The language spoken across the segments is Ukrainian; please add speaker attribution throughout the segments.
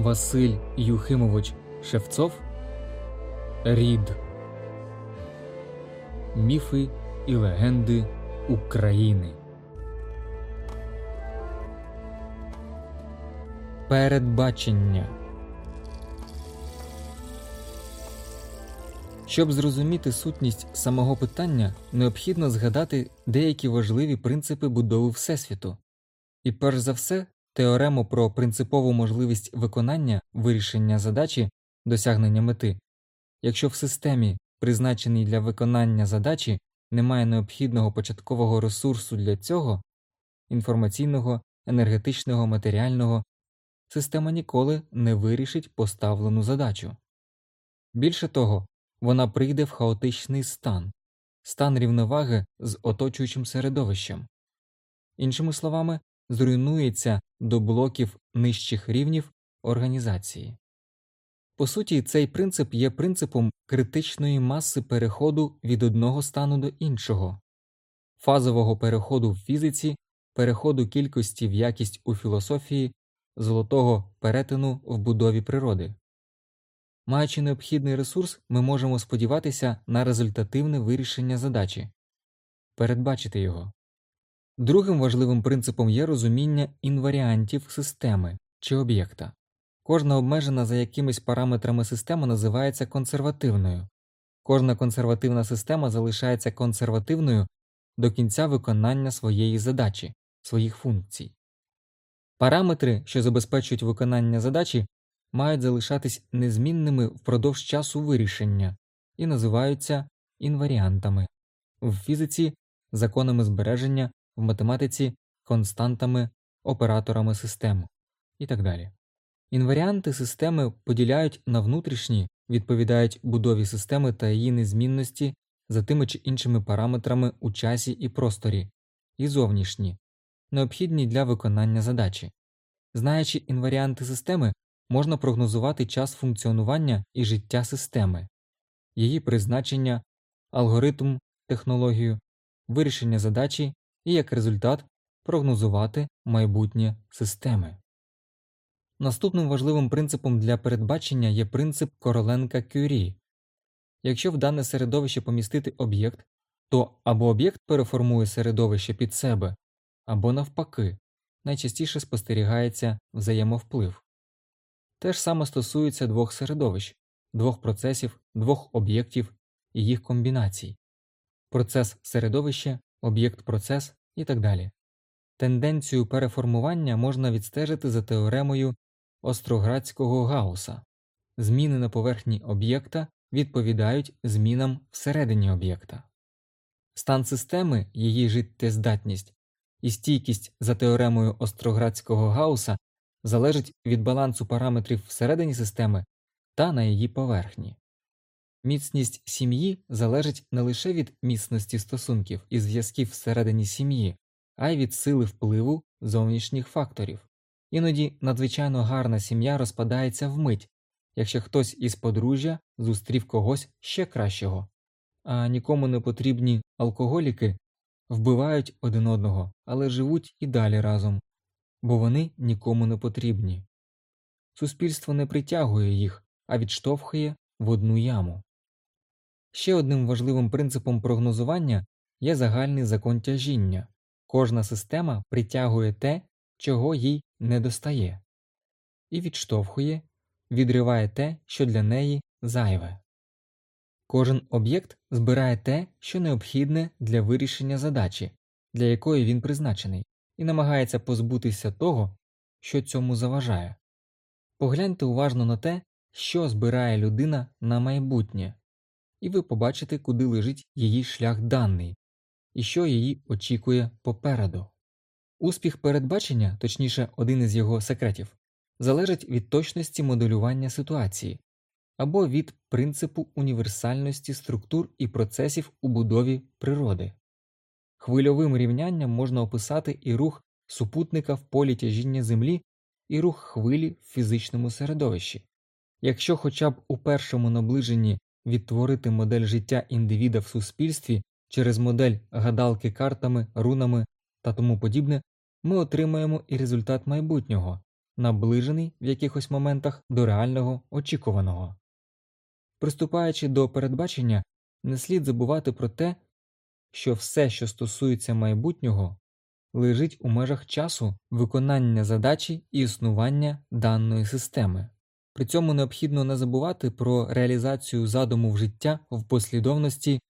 Speaker 1: Василь Юхимович Шевцов Рід Міфи і легенди України. Передбачення Щоб зрозуміти сутність самого питання, необхідно згадати деякі важливі принципи будови Всесвіту, і перш за все теорему про принципову можливість виконання вирішення задачі досягнення мети, якщо в системі, призначеній для виконання задачі, немає необхідного початкового ресурсу для цього інформаційного, енергетичного, матеріального, система ніколи не вирішить поставлену задачу. Більше того, вона прийде в хаотичний стан, стан рівноваги з оточуючим середовищем. Іншими словами, зруйнується до блоків нижчих рівнів організації. По суті, цей принцип є принципом критичної маси переходу від одного стану до іншого, фазового переходу в фізиці, переходу кількості в якість у філософії, золотого перетину в будові природи. Маючи необхідний ресурс, ми можемо сподіватися на результативне вирішення задачі, передбачити його. Другим важливим принципом є розуміння інваріантів системи чи об'єкта. Кожна обмежена за якимись параметрами система називається консервативною, кожна консервативна система залишається консервативною до кінця виконання своєї задачі, своїх функцій. Параметри, що забезпечують виконання задачі, мають залишатись незмінними впродовж часу вирішення і називаються інваріантами в фізиці законами збереження, в математиці константами, операторами систем і так далі. Інваріанти системи поділяють на внутрішні, відповідають будові системи та її незмінності за тими чи іншими параметрами у часі і просторі, і зовнішні, необхідні для виконання задачі. Знаючи інваріанти системи, можна прогнозувати час функціонування і життя системи, її призначення, алгоритм, технологію, вирішення задачі і як результат прогнозувати майбутнє системи. Наступним важливим принципом для передбачення є принцип Короленка Кюрі. Якщо в дане середовище помістити об'єкт, то або об'єкт переформує середовище під себе, або навпаки, найчастіше спостерігається взаємовплив. Те ж саме стосується двох середовищ, двох процесів, двох об'єктів і їх комбінацій процес середовище, об'єкт процес і так далі. Тенденцію переформування можна відстежити за теоремою Остроградського гауса зміни на поверхні об'єкта відповідають змінам всередині об'єкта. Стан системи, її життєздатність і стійкість за теоремою Остроградського гауса залежить від балансу параметрів всередині системи та на її поверхні. Міцність сім'ї залежить не лише від міцності стосунків і зв'язків всередині сім'ї, а й від сили впливу зовнішніх факторів. Іноді надзвичайно гарна сім'я розпадається вмить, якщо хтось із подружжя зустрів когось ще кращого, а нікому не потрібні алкоголіки вбивають один одного, але живуть і далі разом, бо вони нікому не потрібні. Суспільство не притягує їх, а відштовхує в одну яму. Ще одним важливим принципом прогнозування є загальний закон тяжіння кожна система притягує те, чого їй не достає, і відштовхує, відриває те, що для неї зайве. Кожен об'єкт збирає те, що необхідне для вирішення задачі, для якої він призначений, і намагається позбутися того, що цьому заважає. Погляньте уважно на те, що збирає людина на майбутнє, і ви побачите, куди лежить її шлях даний, і що її очікує попереду. Успіх передбачення, точніше, один із його секретів, залежить від точності моделювання ситуації або від принципу універсальності структур і процесів у будові природи. Хвильовим рівнянням можна описати і рух супутника в полі тяжіння Землі, і рух хвилі в фізичному середовищі. Якщо хоча б у першому наближенні відтворити модель життя індивіда в суспільстві через модель гадалки картами, рунами та тому подібне, ми отримаємо і результат майбутнього, наближений в якихось моментах до реального очікуваного. Приступаючи до передбачення, не слід забувати про те, що все, що стосується майбутнього, лежить у межах часу виконання задачі і існування даної системи. При цьому необхідно не забувати про реалізацію задуму в життя в послідовності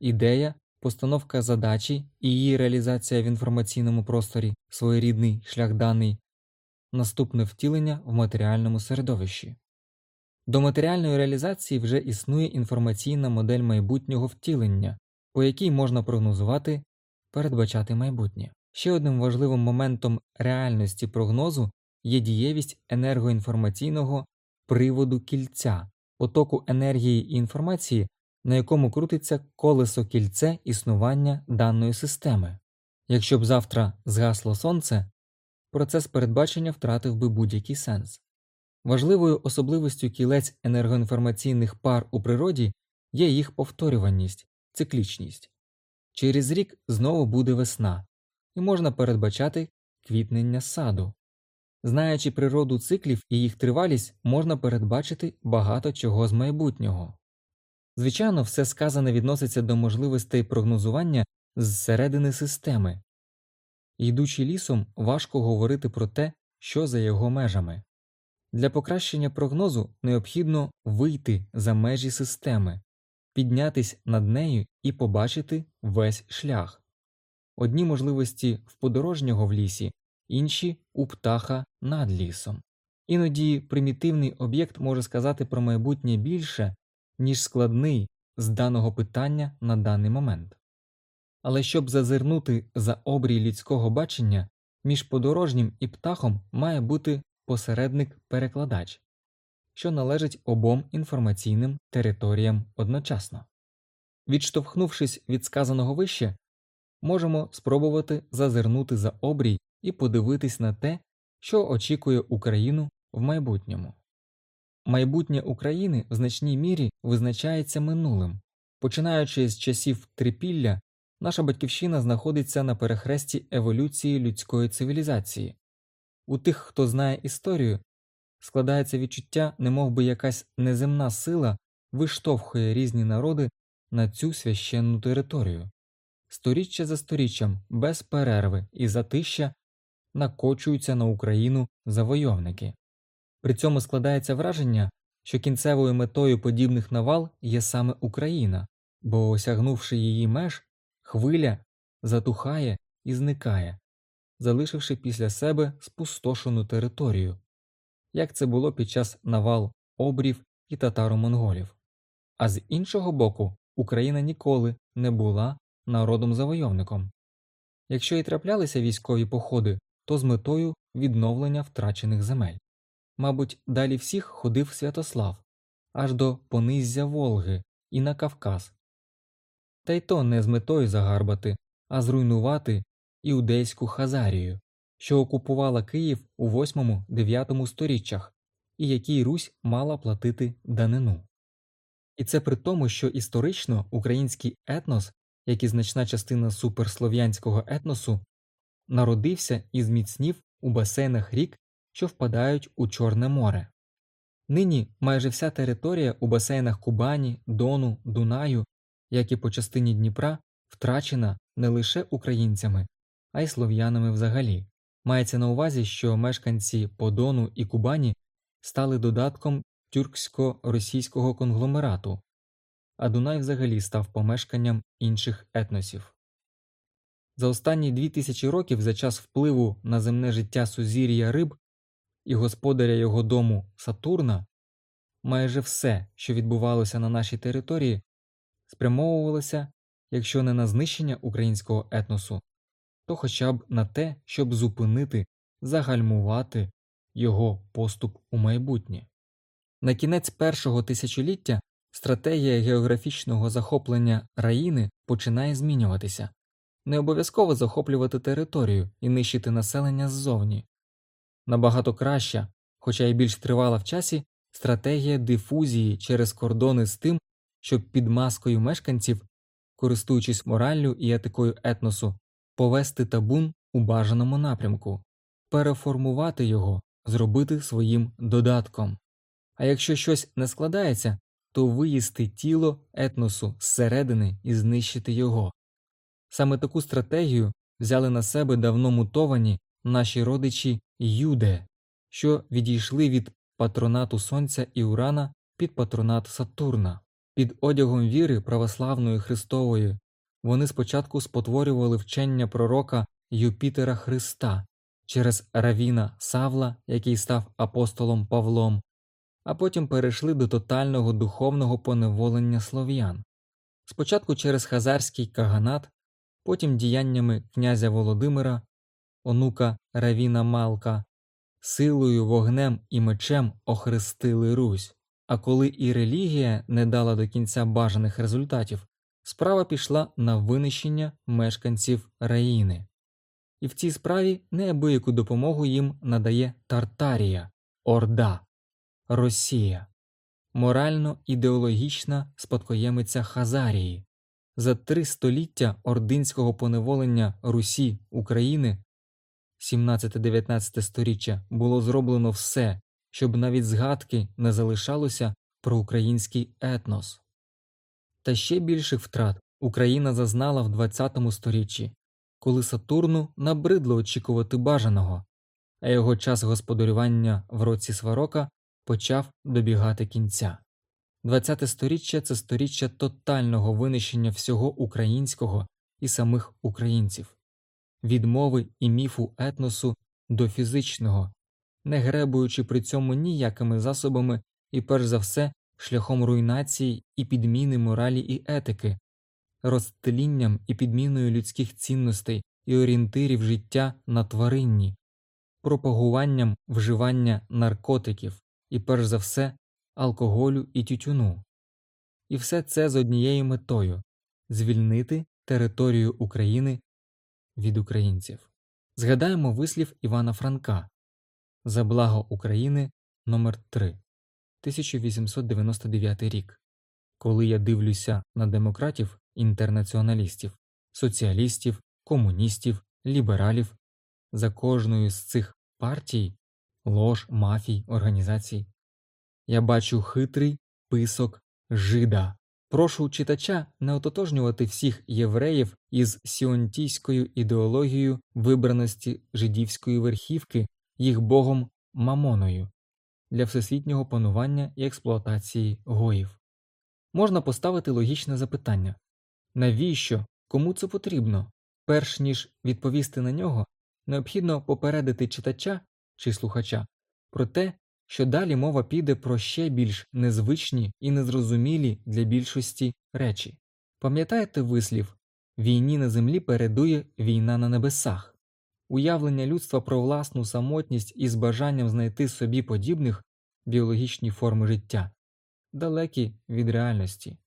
Speaker 1: ідея, постановка задачі і її реалізація в інформаційному просторі, своєрідний шлях даний, наступне втілення в матеріальному середовищі. До матеріальної реалізації вже існує інформаційна модель майбутнього втілення, по якій можна прогнозувати, передбачати майбутнє. Ще одним важливим моментом реальності прогнозу є дієвість енергоінформаційного приводу кільця, потоку енергії і інформації, на якому крутиться колесо кільце існування даної системи. Якщо б завтра згасло сонце, процес передбачення втратив би будь-який сенс. Важливою особливістю кілець енергоінформаційних пар у природі є їх повторюваність, циклічність. Через рік знову буде весна, і можна передбачати квітнення саду. Знаючи природу циклів і їх тривалість, можна передбачити багато чого з майбутнього. Звичайно, все сказане відноситься до можливостей прогнозування зсередини системи. Йдучи лісом, важко говорити про те, що за його межами. Для покращення прогнозу необхідно вийти за межі системи, піднятись над нею і побачити весь шлях. Одні можливості в подорожнього в лісі, інші у птаха над лісом. Іноді примітивний об'єкт може сказати про майбутнє більше, ніж складний з даного питання на даний момент. Але щоб зазирнути за обрій людського бачення, між подорожнім і птахом має бути посередник-перекладач, що належить обом інформаційним територіям одночасно. Відштовхнувшись від сказаного вище, можемо спробувати зазирнути за обрій і подивитись на те, що очікує Україну в майбутньому. Майбутнє України в значній мірі визначається минулим. Починаючи з часів трипілля, наша батьківщина знаходиться на перехресті еволюції людської цивілізації. У тих, хто знає історію, складається відчуття, немов би якась неземна сила виштовхує різні народи на цю священну територію. Сторіччя за сторіччям, без перерви і затища накочуються на Україну завойовники. При цьому складається враження, що кінцевою метою подібних навал є саме Україна, бо, осягнувши її меж, хвиля затухає і зникає, залишивши після себе спустошену територію, як це було під час навал обрів і татаро-монголів. А з іншого боку, Україна ніколи не була народом завойовником. Якщо і траплялися військові походи, то з метою відновлення втрачених земель. Мабуть, далі всіх ходив Святослав аж до пониззя Волги і на Кавказ. Та й то не з метою загарбати, а зруйнувати іудейську Хазарію, що окупувала Київ у 8-9 сторіччях і якій Русь мала платити данину. І це при тому, що історично український етнос, як і значна частина суперслов'янського етносу, народився і зміцнів у басейнах рік, що впадають у Чорне море. Нині майже вся територія у басейнах Кубані, Дону, Дунаю, як і по частині Дніпра, втрачена не лише українцями, а й слов'янами взагалі. Мається на увазі, що мешканці Подону і Кубані стали додатком тюрксько-російського конгломерату, а Дунай взагалі став помешканням інших етносів. За останні дві тисячі років за час впливу на земне життя сузір'я риб і господаря його дому Сатурна, майже все, що відбувалося на нашій території, спрямовувалося, якщо не на знищення українського етносу, то хоча б на те, щоб зупинити, загальмувати його поступ у майбутнє. На кінець першого тисячоліття стратегія географічного захоплення раїни починає змінюватися. Не обов'язково захоплювати територію і нищити населення ззовні. Набагато краща, хоча й більш тривала в часі, стратегія дифузії через кордони з тим, щоб під маскою мешканців, користуючись мораллю і етикою етносу, повести табун у бажаному напрямку, переформувати його, зробити своїм додатком. А якщо щось не складається, то виїсти тіло етносу зсередини і знищити його. Саме таку стратегію взяли на себе давно мутовані наші родичі Юде, що відійшли від патронату Сонця і Урана під патронат Сатурна. Під одягом віри православної Христової вони спочатку спотворювали вчення пророка Юпітера Христа через Равіна Савла, який став апостолом Павлом, а потім перейшли до тотального духовного поневолення слов'ян. Спочатку через Хазарський каганат, потім діяннями князя Володимира, онука Равіна Малка, силою, вогнем і мечем охрестили Русь. А коли і релігія не дала до кінця бажаних результатів, справа пішла на винищення мешканців раїни. І в цій справі неабияку допомогу їм надає Тартарія, Орда, Росія, морально ідеологічна спадкоємиця Хазарії. За три століття ординського поневолення Русі України 17-19 сторіччя було зроблено все, щоб навіть згадки не залишалося про український етнос. Та ще більших втрат Україна зазнала в 20 сторіччі, коли Сатурну набридло очікувати бажаного, а його час господарювання в році Сварока почав добігати кінця. 20 сторіччя це сторіччя тотального винищення всього українського і самих українців, відмови і міфу етносу до фізичного, не гребуючи при цьому ніякими засобами і, перш за все, шляхом руйнації і підміни моралі і етики, розтлінням і підміною людських цінностей і орієнтирів життя на тваринні, пропагуванням вживання наркотиків і, перш за все, алкоголю і тютюну. І все це з однією метою звільнити територію України від українців. Згадаємо вислів Івана Франка За благо України номер 3 1899 рік. Коли я дивлюся на демократів, інтернаціоналістів, соціалістів, комуністів, лібералів, за кожною з цих партій, лож, мафій, організацій, я бачу хитрий писок жида. Прошу читача не ототожнювати всіх євреїв із сіонтійською ідеологією вибраності жидівської верхівки їх богом Мамоною для всесвітнього панування і експлуатації гоїв. Можна поставити логічне запитання навіщо, кому це потрібно? Перш ніж відповісти на нього, необхідно попередити читача чи слухача про те, що далі мова піде про ще більш незвичні і незрозумілі для більшості речі. Пам'ятаєте вислів війні на землі передує війна на небесах, уявлення людства про власну самотність із бажанням знайти собі подібних біологічні форми життя, далекі від реальності.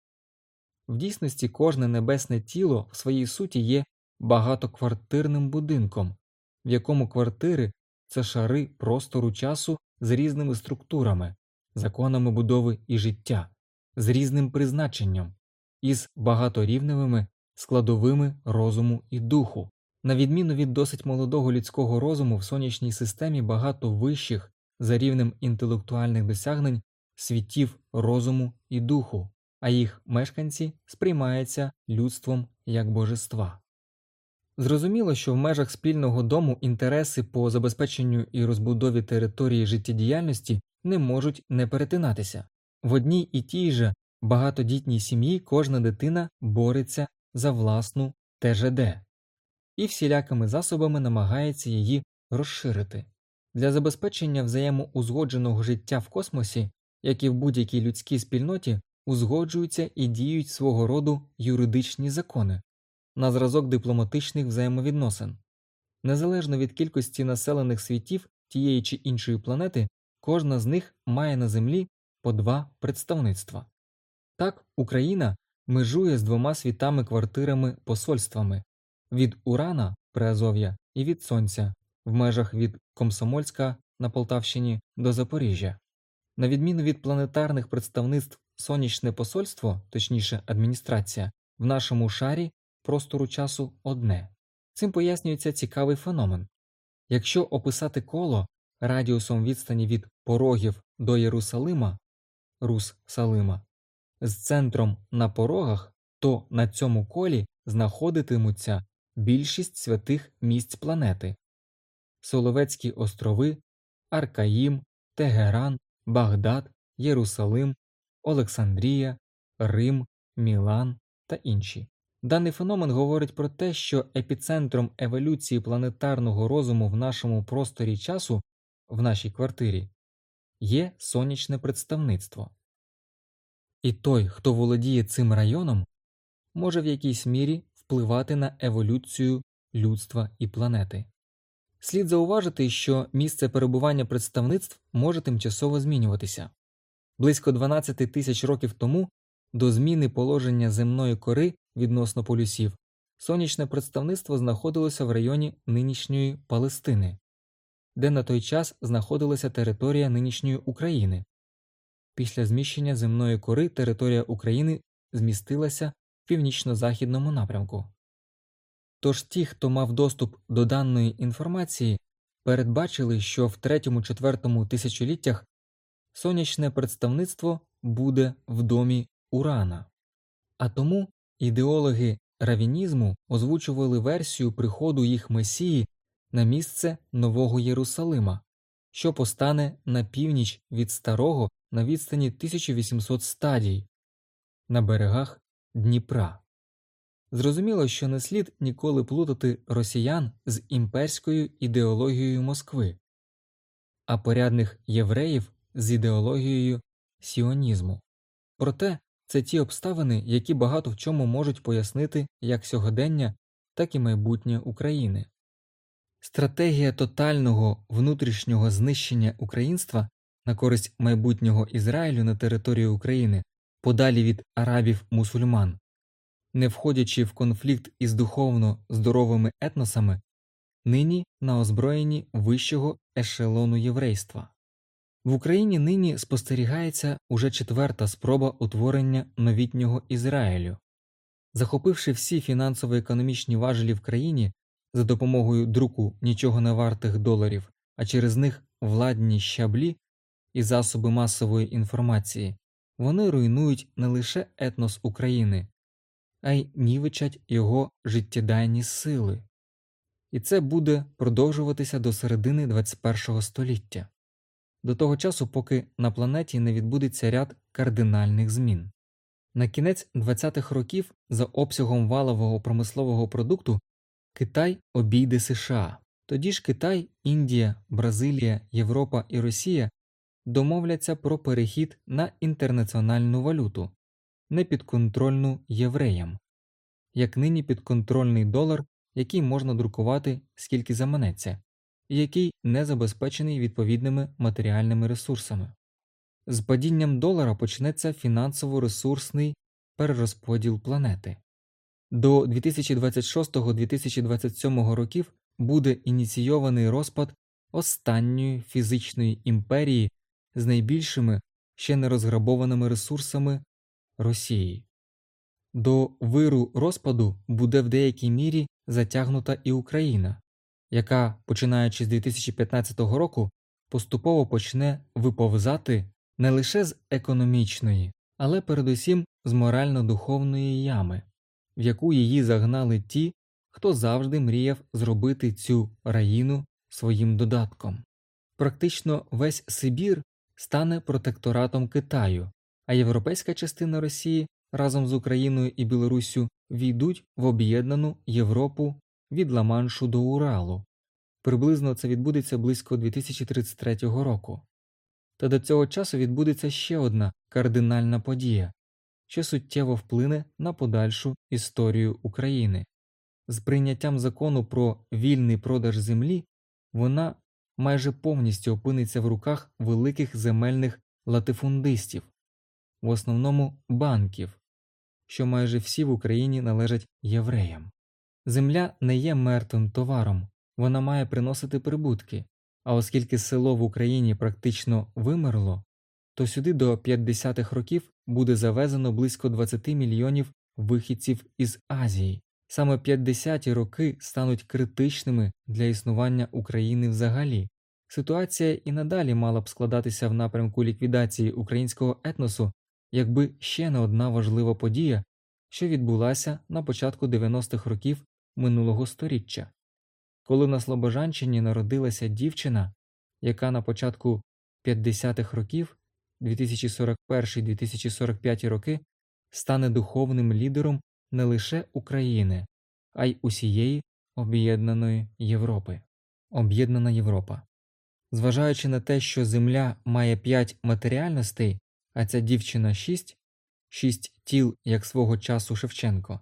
Speaker 1: В дійсності кожне небесне тіло в своїй суті є багатоквартирним будинком, в якому квартири це шари простору часу з різними структурами, законами будови і життя, з різним призначенням, із багаторівневими складовими розуму і духу. На відміну від досить молодого людського розуму в сонячній системі багато вищих за рівнем інтелектуальних досягнень світів розуму і духу, а їх мешканці сприймаються людством як божества. Зрозуміло, що в межах спільного дому інтереси по забезпеченню і розбудові території життєдіяльності не можуть не перетинатися. В одній і тій же багатодітній сім'ї кожна дитина бореться за власну ТЖД і всілякими засобами намагається її розширити. Для забезпечення взаємоузгодженого життя в космосі, як і в будь-якій людській спільноті, узгоджуються і діють свого роду юридичні закони на зразок дипломатичних взаємовідносин. Незалежно від кількості населених світів тієї чи іншої планети, кожна з них має на Землі по два представництва. Так, Україна межує з двома світами квартирами посольствами від Урана Приазов'я і від Сонця в межах від Комсомольська на Полтавщині до Запоріжжя. На відміну від планетарних представництв сонячне посольство, точніше адміністрація, в нашому шарі простору часу одне. Цим пояснюється цікавий феномен якщо описати коло, радіусом відстані від порогів до Єрусалима Рус Салима з центром на порогах, то на цьому колі знаходитимуться більшість святих місць планети Соловецькі острови, Аркаїм, Тегеран, Багдад, Єрусалим, Олександрія, Рим, Мілан та інші. Даний феномен говорить про те, що епіцентром еволюції планетарного розуму в нашому просторі часу в нашій квартирі є сонячне представництво. І той, хто володіє цим районом, може в якійсь мірі впливати на еволюцію людства і планети. Слід зауважити, що місце перебування представництв може тимчасово змінюватися. Близько 12 тисяч років тому до зміни положення земної кори відносно полюсів сонячне представництво знаходилося в районі нинішньої Палестини, де на той час знаходилася територія нинішньої України. Після зміщення земної кори територія України змістилася в північно-західному напрямку. Тож ті, хто мав доступ до даної інформації, передбачили, що в 3-4 тисячоліттях сонячне представництво буде в домі Урана, а тому ідеологи равінізму озвучували версію приходу їх месії на місце Нового Єрусалима, що постане на північ від старого на відстані 1800 стадій на берегах Дніпра. Зрозуміло, що не слід ніколи плутати росіян з імперською ідеологією Москви, а порядних євреїв з ідеологією сіонізму. Проте це ті обставини, які багато в чому можуть пояснити як сьогодення, так і майбутнє України. Стратегія тотального внутрішнього знищення українства на користь майбутнього Ізраїлю на території України подалі від арабів мусульман, не входячи в конфлікт із духовно здоровими етносами, нині на озброєнні вищого ешелону єврейства. В Україні нині спостерігається уже четверта спроба утворення новітнього Ізраїлю. Захопивши всі фінансово-економічні важелі в країні за допомогою друку нічого не вартих доларів, а через них владні щаблі і засоби масової інформації, вони руйнують не лише етнос України, а й нівичать його життєдайні сили. І це буде продовжуватися до середини ХХІ століття до того часу, поки на планеті не відбудеться ряд кардинальних змін. На кінець 20-х років за обсягом валового промислового продукту Китай обійде США. Тоді ж Китай, Індія, Бразилія, Європа і Росія домовляться про перехід на інтернаціональну валюту, непідконтрольну євреям, як нині підконтрольний долар, який можна друкувати скільки заманеться, який не забезпечений відповідними матеріальними ресурсами. З падінням долара почнеться фінансово-ресурсний перерозподіл планети. До 2026-2027 років буде ініційований розпад останньої фізичної імперії з найбільшими ще не розграбованими ресурсами Росії. До виру розпаду буде в деякій мірі затягнута і Україна, яка, починаючи з 2015 року, поступово почне виповзати не лише з економічної, але передусім з морально-духовної ями, в яку її загнали ті, хто завжди мріяв зробити цю раїну своїм додатком. Практично весь Сибір стане протекторатом Китаю, а європейська частина Росії разом з Україною і Білоруссю війдуть в об'єднану Європу від Ла-Маншу до Уралу. Приблизно це відбудеться близько 2033 року. Та до цього часу відбудеться ще одна кардинальна подія, що суттєво вплине на подальшу історію України. З прийняттям закону про вільний продаж землі вона майже повністю опиниться в руках великих земельних латифундистів, в основному банків, що майже всі в Україні належать євреям. Земля не є мертвим товаром, вона має приносити прибутки, а оскільки село в Україні практично вимерло, то сюди до 50-х років буде завезено близько 20 мільйонів вихідців із Азії. Саме 50-ті роки стануть критичними для існування України взагалі. Ситуація і надалі мала б складатися в напрямку ліквідації українського етносу, якби ще не одна важлива подія, що відбулася на початку 90-х років минулого століття, коли на Слобожанщині народилася дівчина, яка на початку 50-х років 2041-2045 роки стане духовним лідером не лише України, а й усієї об'єднаної Європи. Об'єднана Європа. Зважаючи на те, що Земля має п'ять матеріальностей, а ця дівчина шість, шість тіл, як свого часу Шевченко,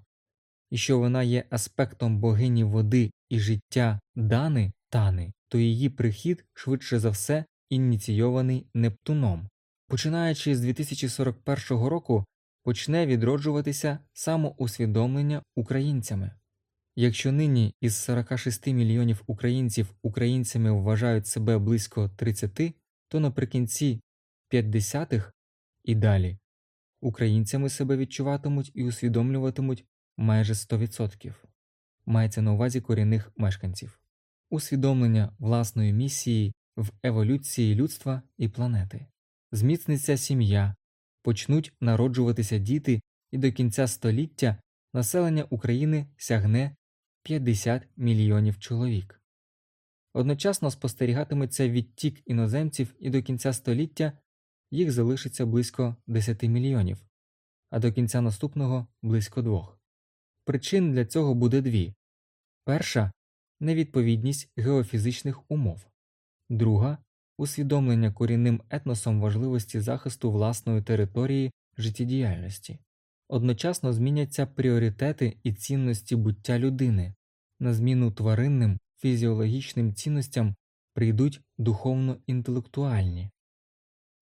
Speaker 1: і що вона є аспектом богині води і життя Дани Тани, то її прихід швидше за все ініційований Нептуном. Починаючи з 2041 року, почне відроджуватися самоусвідомлення українцями. Якщо нині із 46 мільйонів українців українцями вважають себе близько 30, то наприкінці 50-х і далі українцями себе відчуватимуть і усвідомлюватимуть майже 100%. Мається на увазі корінних мешканців, усвідомлення власної місії в еволюції людства і планети, зміцниться сім'я, почнуть народжуватися діти, і до кінця століття населення України сягне 50 мільйонів чоловік. Одночасно спостерігатиметься відтік іноземців і до кінця століття їх залишиться близько 10 мільйонів, а до кінця наступного близько двох. Причин для цього буде дві. Перша невідповідність геофізичних умов, друга усвідомлення корінним етносом важливості захисту власної території життєдіяльності. Одночасно зміняться пріоритети і цінності буття людини, на зміну тваринним фізіологічним цінностям прийдуть духовно-інтелектуальні,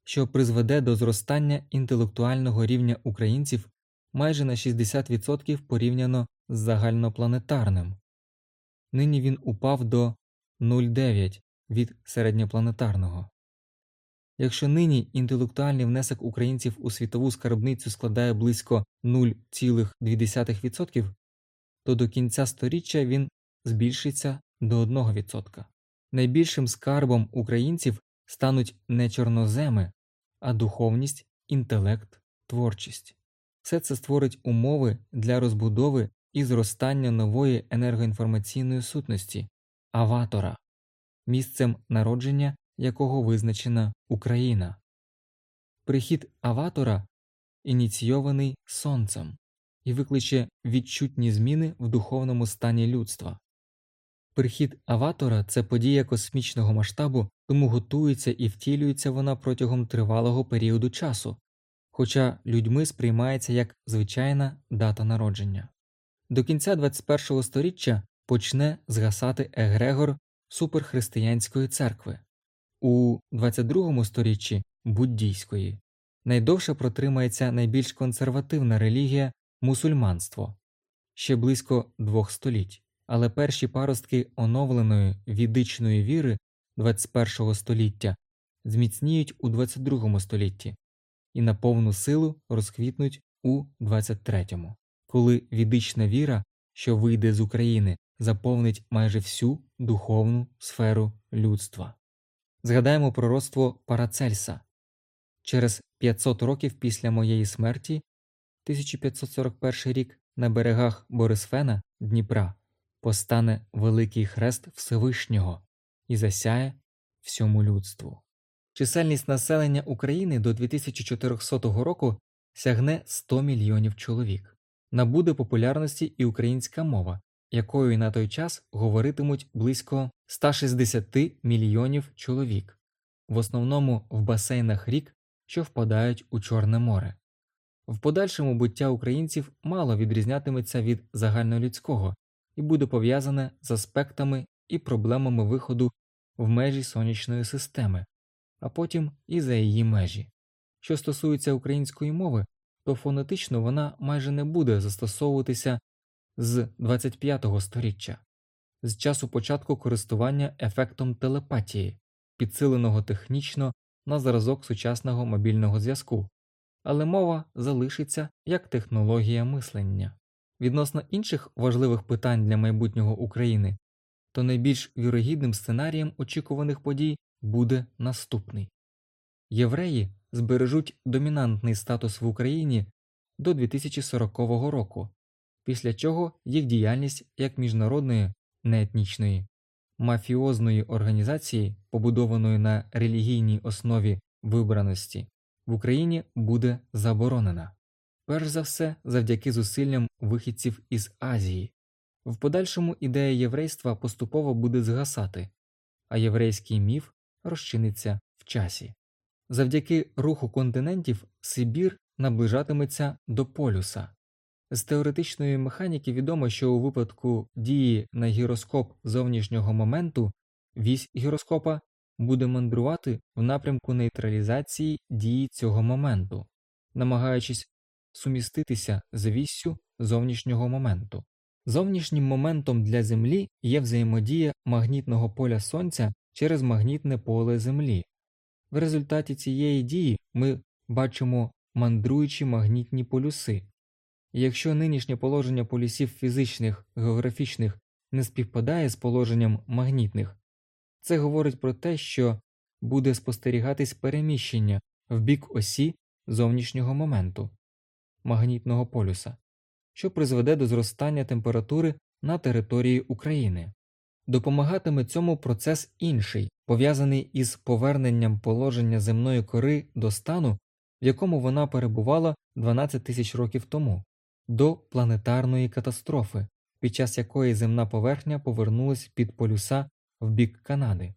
Speaker 1: що призведе до зростання інтелектуального рівня українців майже на 60% порівняно з загальнопланетарним. Нині він упав до 0,9 від середньопланетарного. Якщо нині інтелектуальний внесок українців у світову скарбницю складає близько 0,2%, то до кінця сторіччя він збільшиться до 1%. Найбільшим скарбом українців стануть не чорноземи, а духовність, інтелект, творчість. Все це створить умови для розбудови і зростання нової енергоінформаційної сутності аватора, місцем народження якого визначена Україна. Прихід аватора ініційований сонцем і викличе відчутні зміни в духовному стані людства. Прихід аватора це подія космічного масштабу, тому готується і втілюється вона протягом тривалого періоду часу, хоча людьми сприймається як звичайна дата народження. До кінця 21 століття почне згасати егрегор суперхристиянської церкви у 22 сторіччі буддійської. Найдовше протримається найбільш консервативна релігія мусульманство ще близько двох століть, але перші паростки оновленої відичної віри 21 століття зміцніють у 22 столітті і на повну силу розквітнуть у 23-му, коли відична віра, що вийде з України, заповнить майже всю духовну сферу людства. Згадаємо пророцтво Парацельса через 500 років після моєї смерті, 1541 рік, на берегах Борисфена Дніпра постане великий хрест Всевишнього і засяє всьому людству. Чисельність населення України до 2400 року сягне 100 мільйонів чоловік. Набуде популярності і українська мова, якою на той час говоритимуть близько 160 мільйонів чоловік, в основному в басейнах рік, що впадають у Чорне море. В подальшому буття українців мало відрізнятиметься від загальнолюдського і буде пов'язане з аспектами і проблемами виходу в межі сонячної системи, а потім і за її межі. Що стосується української мови, то фонетично вона майже не буде застосовуватися з 25-го сторіччя, з часу початку користування ефектом телепатії, підсиленого технічно на зразок сучасного мобільного зв'язку, але мова залишиться як технологія мислення. Відносно інших важливих питань для майбутнього України, то найбільш вірогідним сценарієм очікуваних подій буде наступний. Євреї збережуть домінантний статус в Україні до 2040 року, після чого їх діяльність як міжнародної неетнічної мафіозної організації, побудованої на релігійній основі вибраності, в Україні буде заборонена. Перш за все завдяки зусиллям вихідців із Азії. В подальшому ідея єврейства поступово буде згасати, а єврейський міф розчиниться в часі. Завдяки руху континентів Сибір наближатиметься до полюса. З теоретичної механіки відомо, що у випадку дії на гіроскоп зовнішнього моменту вісь гіроскопа буде мандрувати в напрямку нейтралізації дії цього моменту, намагаючись суміститися з віссю зовнішнього моменту. Зовнішнім моментом для Землі є взаємодія магнітного поля Сонця через магнітне поле Землі. В результаті цієї дії ми бачимо мандруючі магнітні полюси. Якщо нинішнє положення полюсів фізичних, географічних не співпадає з положенням магнітних, це говорить про те, що буде спостерігатись переміщення в бік осі зовнішнього моменту магнітного полюса, що призведе до зростання температури на території України. Допомагатиме цьому процес інший, пов'язаний із поверненням положення земної кори до стану, в якому вона перебувала 12 тисяч років тому, до планетарної катастрофи, під час якої земна поверхня повернулась під полюса в бік Канади.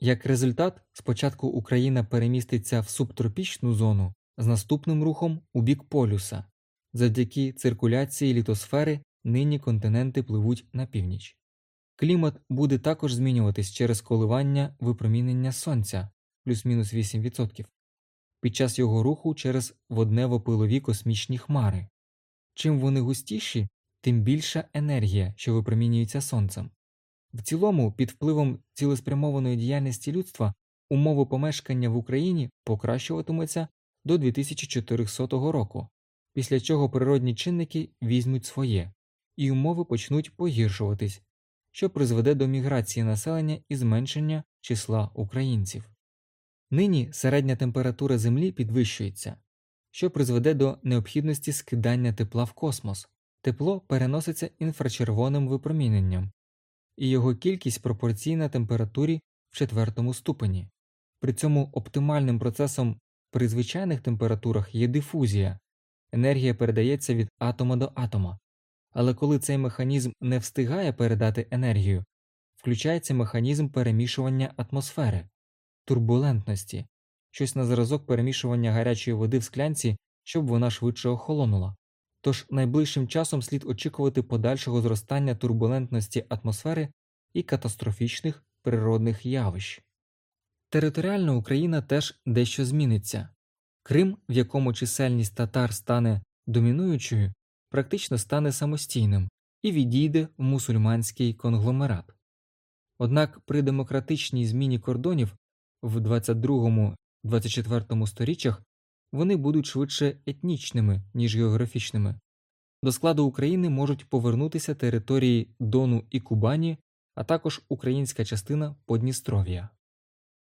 Speaker 1: Як результат, спочатку Україна переміститься в субтропічну зону з наступним рухом у бік полюса. Завдяки циркуляції літосфери нині континенти пливуть на північ. Клімат буде також змінюватись через коливання випромінення сонця плюс-мінус 8% під час його руху через воднево-пилові космічні хмари. Чим вони густіші, тим більша енергія, що випромінюється сонцем. В цілому, під впливом цілеспрямованої діяльності людства умови помешкання в Україні покращуватимуться до 2400 року, після чого природні чинники візьмуть своє, і умови почнуть погіршуватись, що призведе до міграції населення і зменшення числа українців. Нині середня температура Землі підвищується, що призведе до необхідності скидання тепла в космос. Тепло переноситься інфрачервоним випроміненням, і його кількість пропорційна температурі в четвертому ступені. При цьому оптимальним процесом при звичайних температурах є дифузія, енергія передається від атома до атома, але коли цей механізм не встигає передати енергію, включається механізм перемішування атмосфери, турбулентності, щось на зразок перемішування гарячої води в склянці, щоб вона швидше охолонула. Тож найближчим часом слід очікувати подальшого зростання турбулентності атмосфери і катастрофічних природних явищ. Територіально Україна теж дещо зміниться. Крим, в якому чисельність татар стане домінуючою, практично стане самостійним і відійде в мусульманський конгломерат. Однак при демократичній зміні кордонів в 22-24 сторіччях вони будуть швидше етнічними, ніж географічними. До складу України можуть повернутися території Дону і Кубані, а також українська частина Подністров'я.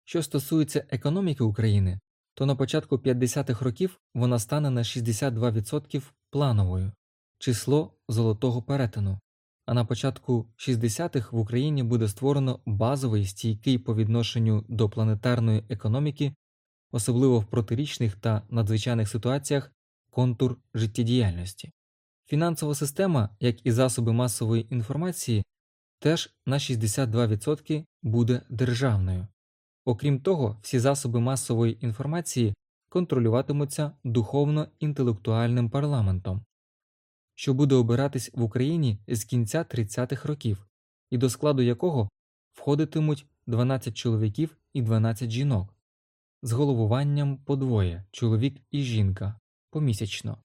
Speaker 1: Що стосується економіки України, то на початку 50-х років вона стане на 62% плановою число золотого перетину, а на початку 60-х в Україні буде створено базовий стійкий по відношенню до планетарної економіки, особливо в протирічних та надзвичайних ситуаціях контур життєдіяльності. Фінансова система, як і засоби масової інформації, теж на 62% буде державною. Окрім того, всі засоби масової інформації контролюватимуться духовно-інтелектуальним парламентом, що буде обиратись в Україні з кінця 30-х років, і до складу якого входитимуть 12 чоловіків і 12 жінок, з головуванням по двоє чоловік і жінка помісячно,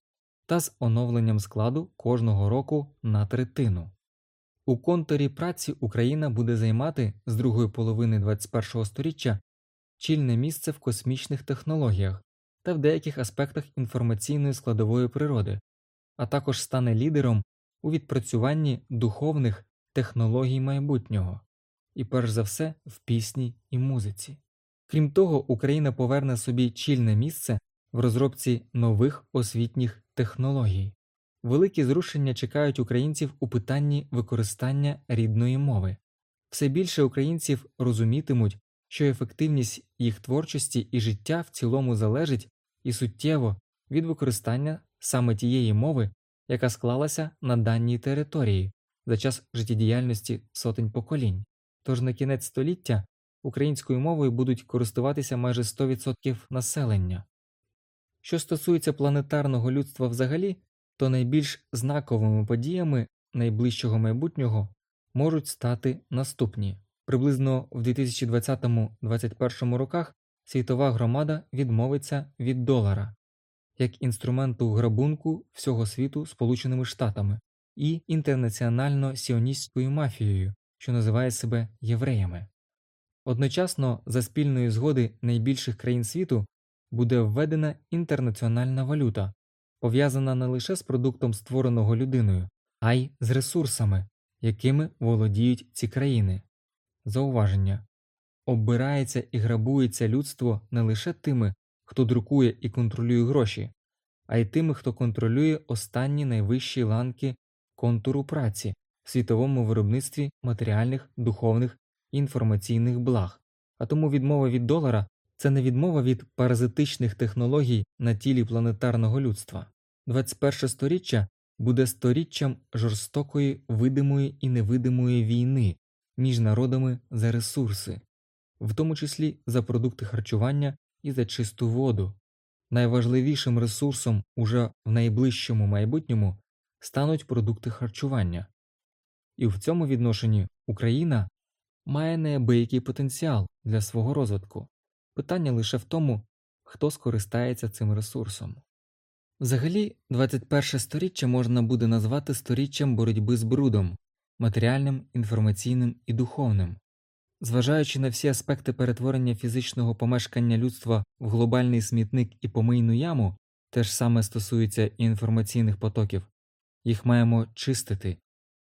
Speaker 1: та з оновленням складу кожного року на третину. У контурі праці Україна буде займати з другої половини 21 століття чільне місце в космічних технологіях та в деяких аспектах інформаційної складової природи, а також стане лідером у відпрацюванні духовних технологій майбутнього. і перш за все в пісні і музиці. Крім того, Україна поверне собі чільне місце в розробці нових освітніх технологій. Великі зрушення чекають українців у питанні використання рідної мови. Все більше українців розумітимуть, що ефективність їх творчості і життя в цілому залежить і суттєво від використання саме тієї мови, яка склалася на даній території за час життєдіяльності сотень поколінь. Тож на кінець століття українською мовою будуть користуватися майже 100% населення. Що стосується планетарного людства взагалі, то найбільш знаковими подіями найближчого майбутнього можуть стати наступні. Приблизно в 2020-2021 роках світова громада відмовиться від долара як інструменту грабунку всього світу Сполученими Штатами і інтернаціонально-сіоністською мафією, що називає себе євреями. Одночасно за спільної згоди найбільших країн світу буде введена інтернаціональна валюта, пов'язана не лише з продуктом, створеного людиною, а й з ресурсами, якими володіють ці країни. Зауваження оббирається і грабується людство не лише тими, хто друкує і контролює гроші, а й тими, хто контролює останні найвищі ланки контуру праці в світовому виробництві матеріальних, духовних і інформаційних благ. А тому відмова від долара це не відмова від паразитичних технологій на тілі планетарного людства. 21 сторіччя буде сторіччям жорстокої видимої і невидимої війни між народами за ресурси, в тому числі за продукти харчування і за чисту воду. Найважливішим ресурсом уже в найближчому майбутньому стануть продукти харчування, і в цьому відношенні Україна має неабиякий потенціал для свого розвитку. Питання лише в тому, хто скористається цим ресурсом. Взагалі, 21 сторіччя можна буде назвати сторіччям боротьби з брудом матеріальним, інформаційним і духовним. Зважаючи на всі аспекти перетворення фізичного помешкання людства в глобальний смітник і помийну яму, те ж саме стосується і інформаційних потоків, їх маємо чистити,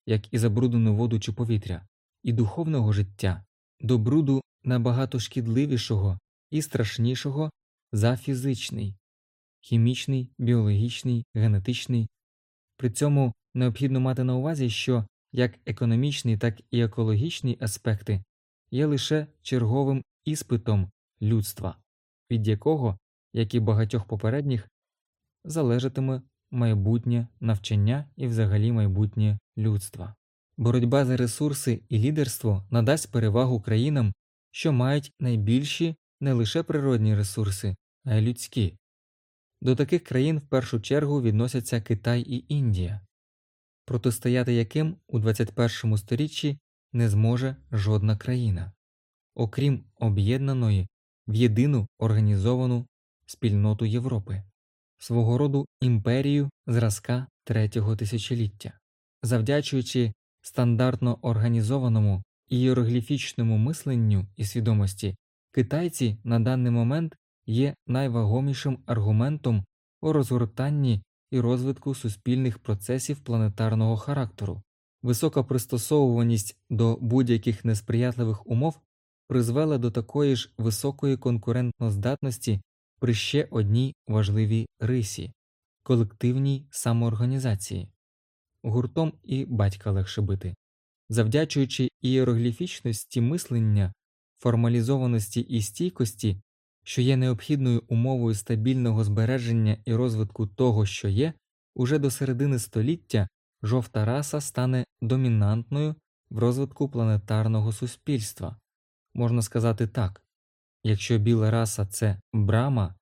Speaker 1: як і забруднену воду чи повітря, і духовного життя до бруду набагато шкідливішого і страшнішого за фізичний, хімічний, біологічний, генетичний. При цьому необхідно мати на увазі, що як економічні, так і екологічні аспекти є лише черговим іспитом людства, від якого, як і багатьох попередніх, залежатиме майбутнє навчання і взагалі майбутнє людства. Боротьба за ресурси і лідерство надасть перевагу країнам, що мають найбільші не лише природні ресурси, а й людські. До таких країн в першу чергу відносяться Китай і Індія, протистояти яким у 21 сторіччі не зможе жодна країна, окрім об'єднаної в єдину організовану спільноту Європи, свого роду імперію зразка третього тисячоліття, завдячуючи стандартно організованому ієрогліфічному мисленню і свідомості, китайці на даний момент є найвагомішим аргументом у розгортанні і розвитку суспільних процесів планетарного характеру. Висока пристосовуваність до будь-яких несприятливих умов призвела до такої ж високої конкурентноздатності при ще одній важливій рисі колективній самоорганізації. Гуртом і батька легше бити, завдячуючи ієрогліфічності мислення, формалізованості і стійкості, що є необхідною умовою стабільного збереження і розвитку того, що є, уже до середини століття жовта раса стане домінантною в розвитку планетарного суспільства. Можна сказати так якщо біла раса це брама,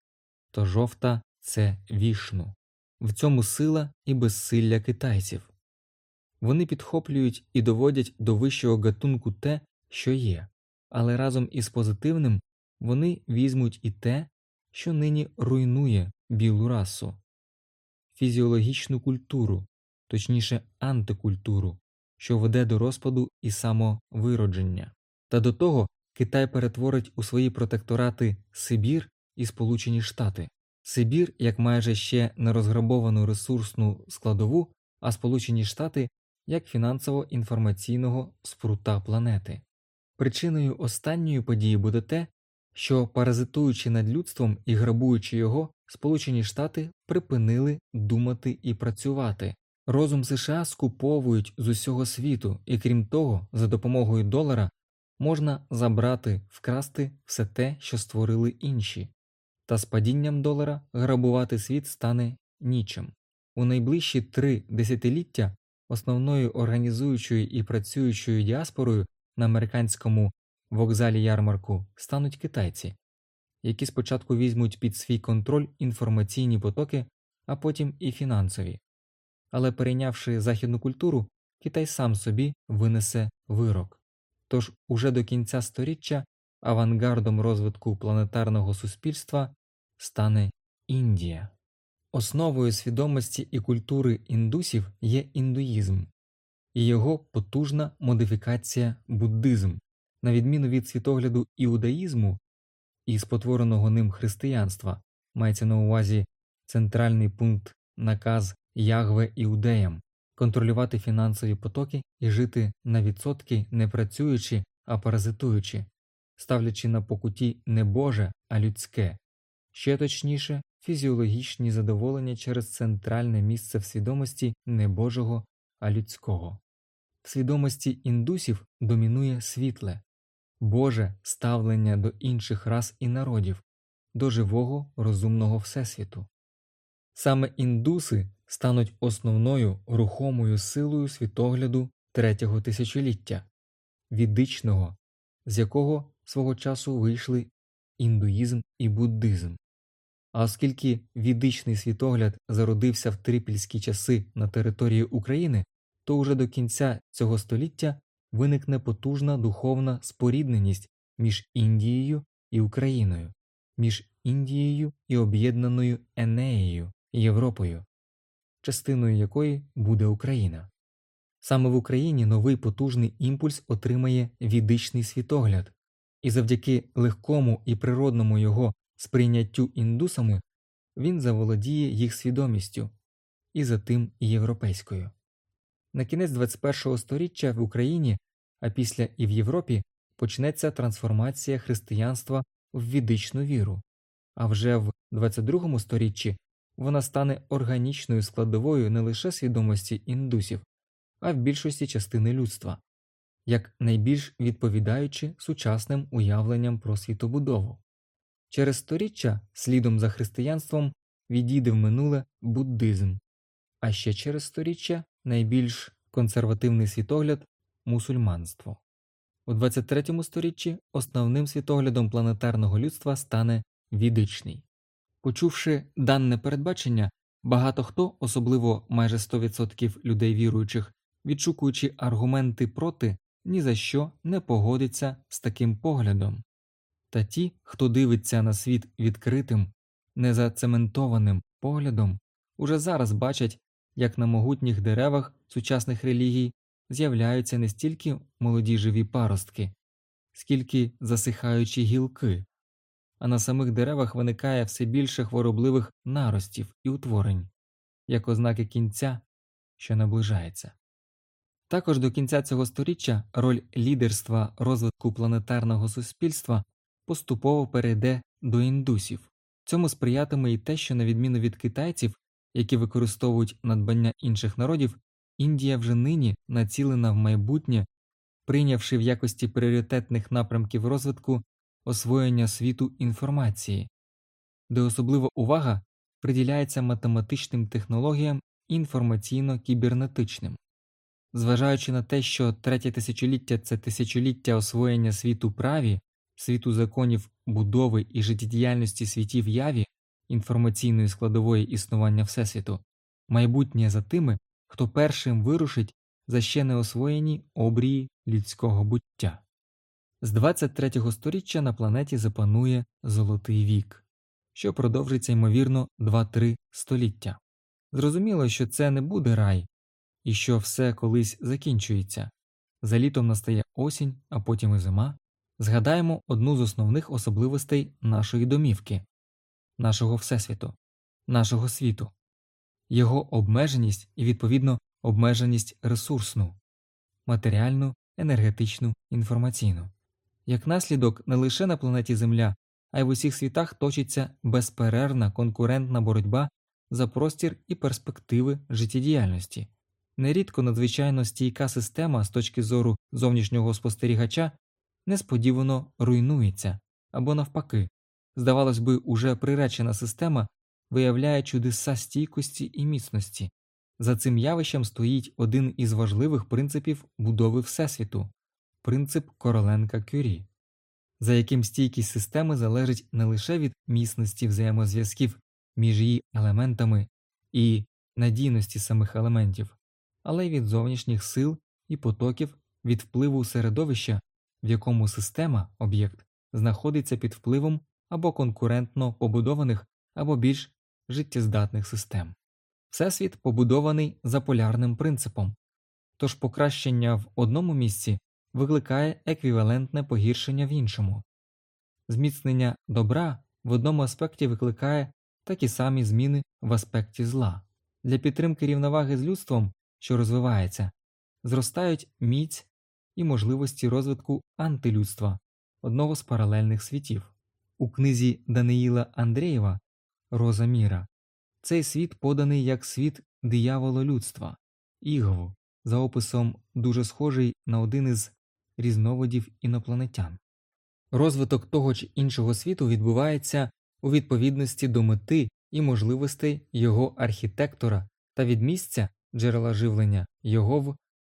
Speaker 1: то жовта це вішну. В цьому сила і безсилля китайців. Вони підхоплюють і доводять до вищого гатунку те, що є, але разом із позитивним вони візьмуть і те, що нині руйнує білу расу, фізіологічну культуру, точніше антикультуру, що веде до розпаду і самовиродження. Та до того Китай перетворить у свої протекторати Сибір і Сполучені Штати. Сибір як майже ще нерозграбовану ресурсну складову, а Сполучені Штати як фінансово інформаційного спрута планети. Причиною останньої події буде те, що, паразитуючи над людством і грабуючи його, Сполучені Штати припинили думати і працювати. Розум США скуповують з усього світу, і крім того, за допомогою долара можна забрати, вкрасти все те, що створили інші, та з падінням долара грабувати світ стане нічим. У найближчі три десятиліття основною організуючою і працюючою діаспорою на американському вокзалі ярмарку стануть китайці, які спочатку візьмуть під свій контроль інформаційні потоки, а потім і фінансові. Але перейнявши західну культуру, Китай сам собі винесе вирок. Тож уже до кінця сторіччя авангардом розвитку планетарного суспільства стане Індія. Основою свідомості і культури індусів є індуїзм і його потужна модифікація буддизм, на відміну від світогляду іудаїзму і спотвореного ним християнства, мається на увазі центральний пункт наказ Ягве іудеям контролювати фінансові потоки і жити на відсотки не працюючи, а паразитуючи, ставлячи на покуті не Боже, а людське, ще точніше фізіологічні задоволення через центральне місце в свідомості не Божого, а людського. В свідомості індусів домінує світле, Боже ставлення до інших рас і народів, до живого розумного Всесвіту. Саме індуси стануть основною рухомою силою світогляду третього тисячоліття, відичного, з якого свого часу вийшли індуїзм і буддизм. А оскільки відичний світогляд зародився в трипільські часи на території України, то уже до кінця цього століття виникне потужна духовна спорідненість між Індією і Україною, між Індією і об'єднаною Енеєю Європою, частиною якої буде Україна. Саме в Україні новий потужний імпульс отримає відичний світогляд, і завдяки легкому і природному його сприйняттю індусами він заволодіє їх свідомістю і за тим і європейською. На кінець 21-го століття в Україні, а після і в Європі почнеться трансформація християнства в відичну віру, а вже в 22 сторіччі вона стане органічною складовою не лише свідомості індусів, а в більшості частини людства, як найбільш відповідаючи сучасним уявленням про світобудову. Через сторіччя, слідом за християнством, відійде в минуле буддизм, а ще через сторіччя найбільш консервативний світогляд мусульманство. У 23 сторіччі основним світоглядом планетарного людства стане відичний. Почувши дане передбачення, багато хто, особливо майже 100% людей віруючих, відшукуючи аргументи проти, ні за що не погодиться з таким поглядом. Та ті, хто дивиться на світ відкритим, незацементованим поглядом, уже зараз бачать, як на могутніх деревах сучасних релігій з'являються не стільки молоді живі паростки, скільки засихаючі гілки, а на самих деревах виникає все більше хворобливих наростів і утворень, як ознаки кінця, що наближається. Також до кінця цього сторіччя роль лідерства розвитку планетарного суспільства поступово перейде до індусів. Цьому сприятиме і те, що, на відміну від китайців, які використовують надбання інших народів, Індія вже нині націлена в майбутнє, прийнявши в якості пріоритетних напрямків розвитку освоєння світу інформації, де особлива увага приділяється математичним технологіям інформаційно-кібернетичним. Зважаючи на те, що третє тисячоліття це тисячоліття освоєння світу праві, світу законів будови і життєдіяльності світів яві, інформаційної складової існування Всесвіту, майбутнє за тими, хто першим вирушить за ще не освоєні обрії людського буття. З 23-го сторіччя на планеті запанує Золотий вік, що продовжиться ймовірно 2-3 століття. Зрозуміло, що це не буде рай, і що все колись закінчується. За літом настає осінь, а потім і зима. Згадаємо одну з основних особливостей нашої домівки, нашого Всесвіту, нашого світу, його обмеженість і, відповідно, обмеженість ресурсну, матеріальну, енергетичну, інформаційну. Як наслідок, не лише на планеті Земля, а й в усіх світах точиться безперервна конкурентна боротьба за простір і перспективи життєдіяльності. Нерідко надзвичайно стійка система з точки зору зовнішнього спостерігача несподівано руйнується або, навпаки, здавалось би, уже приречена система виявляє чудеса стійкості і міцності. За цим явищем стоїть один із важливих принципів будови Всесвіту принцип Короленка Кюрі, за яким стійкість системи залежить не лише від міцності взаємозв'язків між її елементами і надійності самих елементів, але й від зовнішніх сил і потоків від впливу середовища, в якому система об'єкт знаходиться під впливом або конкурентно побудованих, або більш життєздатних систем. Всесвіт побудований за полярним принципом, тож покращення в одному місці викликає еквівалентне погіршення в іншому, зміцнення добра в одному аспекті викликає такі самі зміни в аспекті зла. Для підтримки рівноваги з людством, що розвивається, зростають міць і можливості розвитку антилюдства одного з паралельних світів. У книзі Даниїла Андрієва Роза Міра цей світ поданий як світ диявололюдства, Ігову, за описом дуже схожий на один із різновидів інопланетян. Розвиток того чи іншого світу відбувається у відповідності до мети і можливостей його архітектора та від місця джерела живлення його в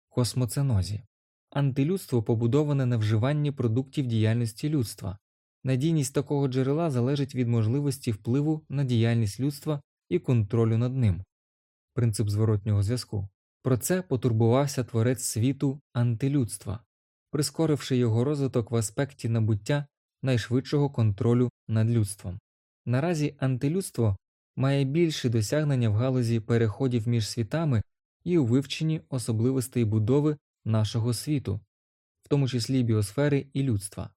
Speaker 1: космоценозі. Антилюдство побудоване на вживанні продуктів діяльності людства. Надійність такого джерела залежить від можливості впливу на діяльність людства і контролю над ним принцип зворотнього зв'язку. Про це потурбувався творець світу антилюдства, прискоривши його розвиток в аспекті набуття найшвидшого контролю над людством. Наразі антилюдство має більше досягнення в галузі переходів між світами і у вивченні особливостей будови нашого світу, в тому числі біосфери і людства.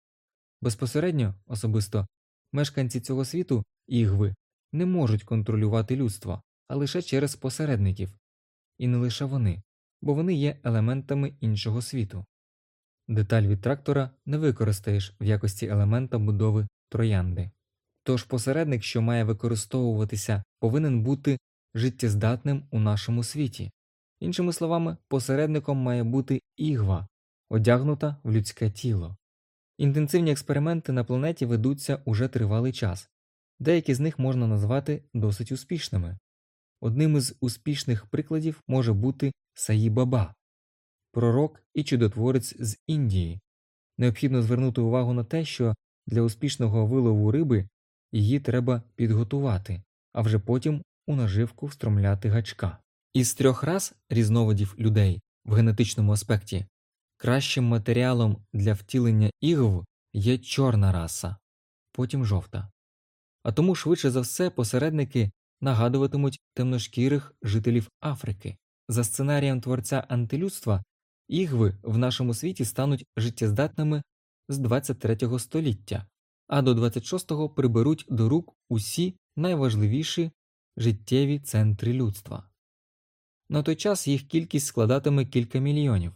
Speaker 1: Безпосередньо, особисто, мешканці цього світу, ігви, не можуть контролювати людство, а лише через посередників, і не лише вони, бо вони є елементами іншого світу. Деталь від трактора не використаєш в якості елемента будови троянди. Тож посередник, що має використовуватися, повинен бути життєздатним у нашому світі. Іншими словами, посередником має бути ігва, одягнута в людське тіло. Інтенсивні експерименти на планеті ведуться уже тривалий час, деякі з них можна назвати досить успішними. Одним із успішних прикладів може бути Саї Баба, пророк і чудотворець з Індії. Необхідно звернути увагу на те, що для успішного вилову риби її треба підготувати, а вже потім у наживку встромляти гачка. Із трьох раз різновидів людей в генетичному аспекті кращим матеріалом для втілення ігв є чорна раса, потім жовта. А тому швидше за все посередники нагадуватимуть темношкірих жителів Африки. За сценарієм творця антилюдства ігви в нашому світі стануть життєздатними з 23 століття, а до 26-го приберуть до рук усі найважливіші життєві центри людства. На той час їх кількість складатиме кілька мільйонів,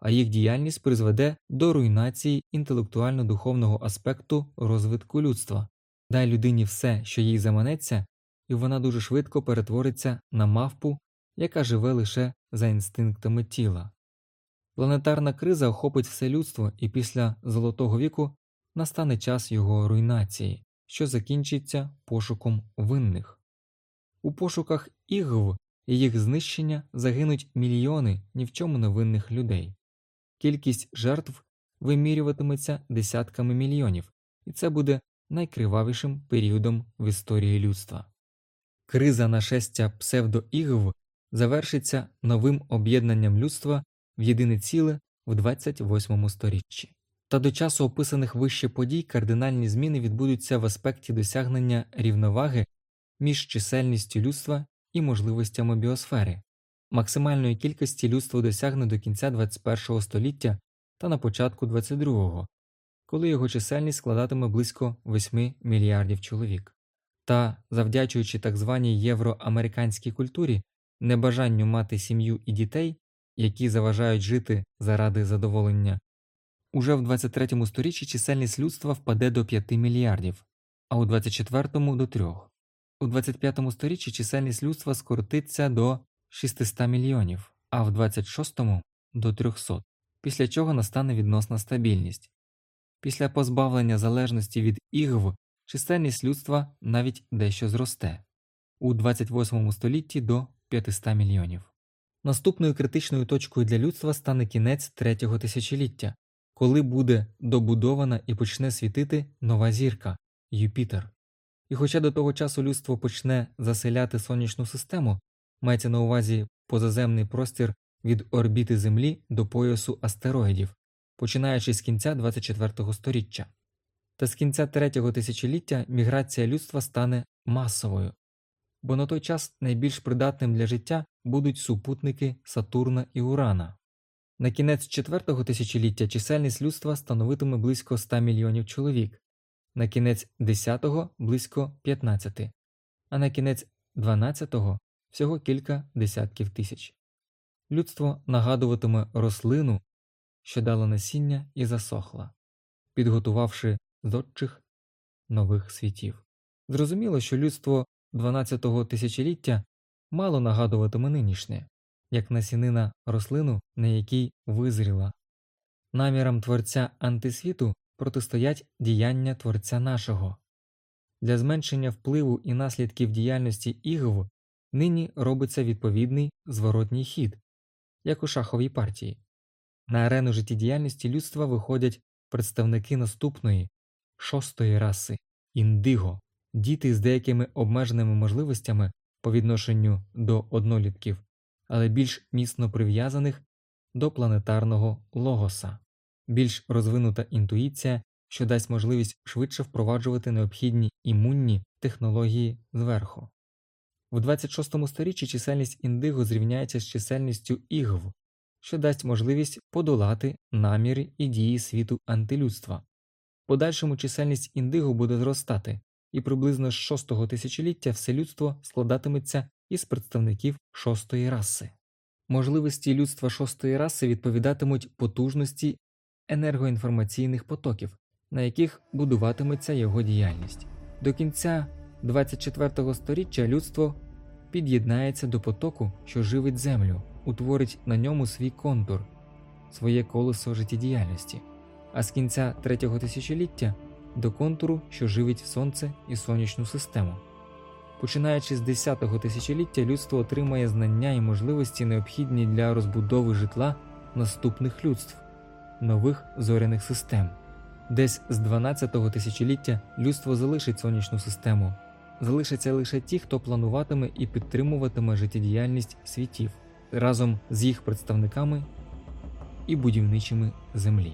Speaker 1: а їх діяльність призведе до руйнації інтелектуально-духовного аспекту розвитку людства. Дай людині все, що їй заманеться, і вона дуже швидко перетвориться на мавпу, яка живе лише за інстинктами тіла. Планетарна криза охопить все людство, і після Золотого віку настане час його руйнації, що закінчиться пошуком винних. У пошуках ігв і їх знищення загинуть мільйони ні в чому невинних людей. Кількість жертв вимірюватиметься десятками мільйонів, і це буде найкривавішим періодом в історії людства. Криза нашестя псевдоігв завершиться новим об'єднанням людства в єдине ціле в 28 сторіччі. Та до часу описаних вище подій кардинальні зміни відбудуться в аспекті досягнення рівноваги між чисельністю людства і можливостями біосфери. Максимальної кількості людство досягне до кінця 21 століття та на початку 22-го, коли його чисельність складатиме близько 8 мільярдів чоловік. Та, завдячуючи так званій євроамериканській культурі, небажанню мати сім'ю і дітей, які заважають жити заради задоволення Уже в 23 сторіччі чисельність людства впаде до 5 мільярдів, а у 24-му до 3. У 25 сторіччі чисельність людства скоротиться до 600 мільйонів, а в 26-му до 300, після чого настане відносна стабільність. Після позбавлення залежності від ігв чисельність людства навіть дещо зросте у 28 столітті до 500 мільйонів. Наступною критичною точкою для людства стане кінець третього тисячоліття, коли буде добудована і почне світити нова зірка Юпітер. І хоча до того часу людство почне заселяти сонячну систему, мається на увазі позаземний простір від орбіти Землі до поясу астероїдів, починаючи з кінця 24-го століття. Та з кінця третього тисячоліття міграція людства стане масовою, бо на той час найбільш придатним для життя будуть супутники Сатурна і Урана. На кінець четвертого тисячоліття чисельність людства становитиме близько 100 мільйонів чоловік, на кінець 10-го – близько 15, а на кінець 12-го – всього кілька десятків тисяч. Людство нагадуватиме рослину, що дала насіння і засохла, підготувавши зодчих нових світів. Зрозуміло, що людство 12-го тисячоліття мало нагадуватиме нинішнє, як насінина рослину, на якій визріла. Намірам творця антисвіту протистоять діяння творця нашого. Для зменшення впливу і наслідків діяльності ігв нині робиться відповідний зворотній хід, як у шаховій партії. На арену життєдіяльності людства виходять представники наступної шостої раси індиго, діти з деякими обмеженими можливостями по відношенню до однолітків, але більш міцно прив'язаних до планетарного логоса, більш розвинута інтуїція, що дасть можливість швидше впроваджувати необхідні імунні технології зверху. В 26 сторіччі чисельність індиго зрівняється з чисельністю ігв, що дасть можливість подолати наміри і дії світу антилюдства. Подальшому чисельність індиго буде зростати, і приблизно з шостого тисячоліття все людство складатиметься із представників шостої раси. Можливості людства шостої раси відповідатимуть потужності енергоінформаційних потоків, на яких будуватиметься його діяльність. До кінця 24 століття людство під'єднається до потоку, що живить землю, утворить на ньому свій контур, своє колесо життєдіяльності, а з кінця третього тисячоліття до контуру, що живить сонце і сонячну систему. Починаючи з 10-го тисячоліття, людство отримає знання і можливості, необхідні для розбудови житла наступних людств, нових зоряних систем. Десь з 12-го тисячоліття людство залишить сонячну систему, залишаться лише ті, хто плануватиме і підтримуватиме життєдіяльність світів разом з їх представниками і будівничими землі.